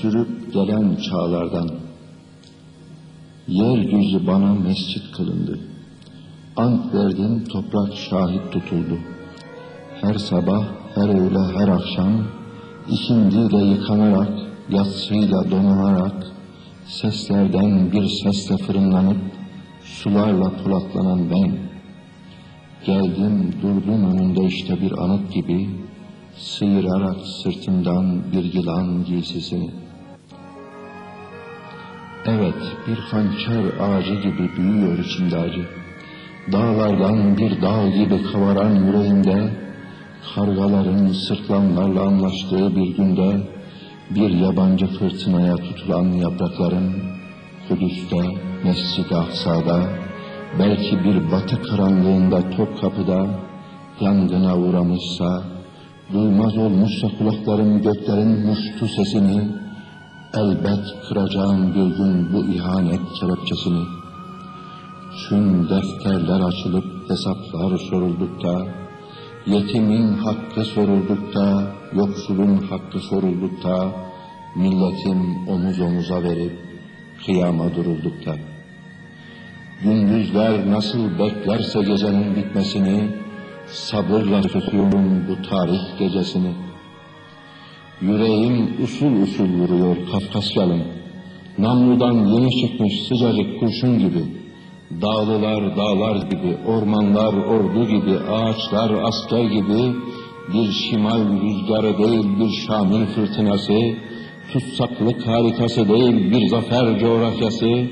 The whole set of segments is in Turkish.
Sürüp gelen çağlardan Yeryüzü bana mescit kılındı. Ant verdim toprak şahit tutuldu. Her sabah, her öğle, her akşam ikindiyle yıkanarak, yatsıyla donanarak seslerden bir sesle fırınlanıp sularla polatlanan benim. Geldim durdum önünde işte bir anıt gibi, sıyırarak sırtımdan bir yılan giysisini. Evet, bir hançer ağacı gibi büyüyor içimde acı. Dağlardan bir dağ gibi kavaran yüreğimde, kargaların sırtlanlarla anlaştığı bir günde, bir yabancı fırtınaya tutulan yaprakların, Kudüs'te, Mescid-i Aksa'da, belki bir batı karanlığında Topkapı'da, yangına uğramışsa, duymaz olmuşsa kulaklarım göklerin muştu sesini, elbet kıracağım bir gün bu ihanet kelepçesini. Tüm defterler açılıp hesaplar soruldukta, yetimin hakkı soruldukta, yoksulun hakkı soruldukta, milletim omuz omuza verip kıyama duruldukta. Gündüzler nasıl beklerse gecenin bitmesini, sabırla tutuyorum bu tarih gecesini. Yüreğim usul usul vuruyor Kafkasyalım. Namludan yeni çıkmış sıcacık kurşun gibi. Dağlılar dağlar gibi, ormanlar ordu gibi, ağaçlar asker gibi, bir şimal rüzgarı değil bir şamil fırtınası, tutsaklık harikası değil bir zafer coğrafyası,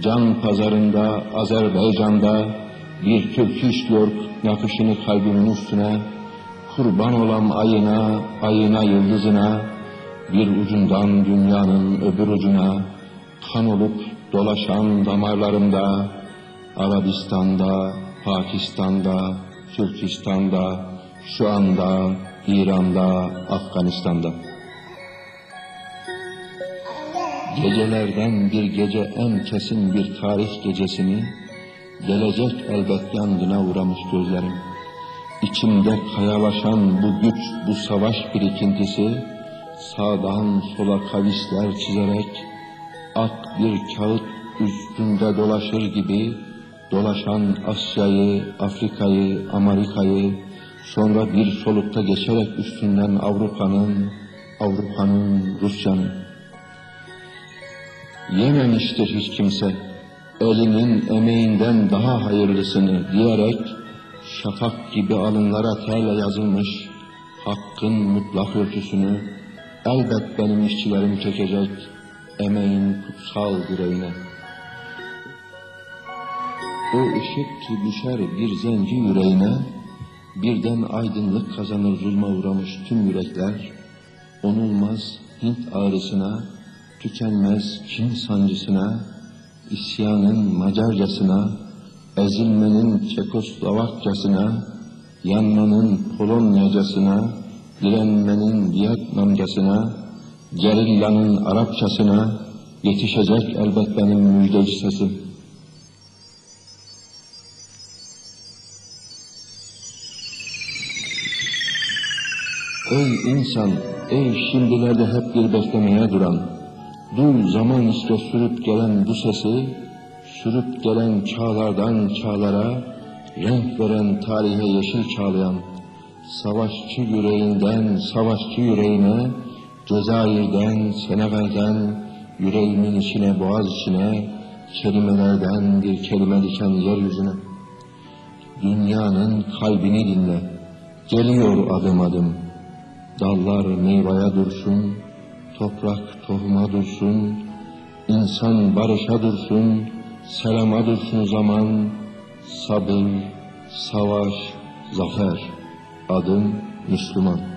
can pazarında Azerbaycan'da bir Türk işliyor nakışını kalbimin üstüne, kurban olam ayına, ayına yıldızına, bir ucundan dünyanın öbür ucuna, kan olup dolaşan damarlarımda, Arabistan'da, Pakistan'da, Türkistan'da, şu anda İran'da, Afganistan'da. Gecelerden bir gece en kesin bir tarih gecesini, gelecek elbet yangına uğramış gözlerim. İçimde kayalaşan bu güç, bu savaş birikintisi, sağdan sola kavisler çizerek, ak bir kağıt üstünde dolaşır gibi, dolaşan Asya'yı, Afrika'yı, Amerika'yı, sonra bir solukta geçerek üstünden Avrupa'nın, Avrupa'nın, Rusya'nın. Yememiştir hiç kimse, elinin emeğinden daha hayırlısını diyerek, şafak gibi alınlara terle yazılmış hakkın mutlak ölçüsünü elbet benim işçilerim çekecek emeğin kutsal direğine. O ışık ki düşer bir zenci yüreğine, birden aydınlık kazanır zulma uğramış tüm yürekler, onulmaz Hint ağrısına, tükenmez Çin sancısına, isyanın Macarcasına, ezilmenin Çekoslovakçasına, yanmanın Polonyacasına, direnmenin Vietnamcasına, gerillanın Arapçasına yetişecek elbet benim müjdeci. Ey insan, ey şimdilerde hep bir beklemeye duran, duy zaman işte sürüp gelen bu sesi, sürüp gelen çağlardan çağlara, renk veren tarihe yeşil çağlayan, savaşçı yüreğinden savaşçı yüreğine, Cezayir'den, Senegal'den, yüreğimin içine, boğaz içine, kelimelerden bir kelime diken yeryüzüne. Dünyanın kalbini dinle, geliyor adım adım. Dallar meyvaya dursun, toprak tohuma dursun, insan barışa dursun, selama dursun zaman, sabır, savaş, zafer, adım Müslüman.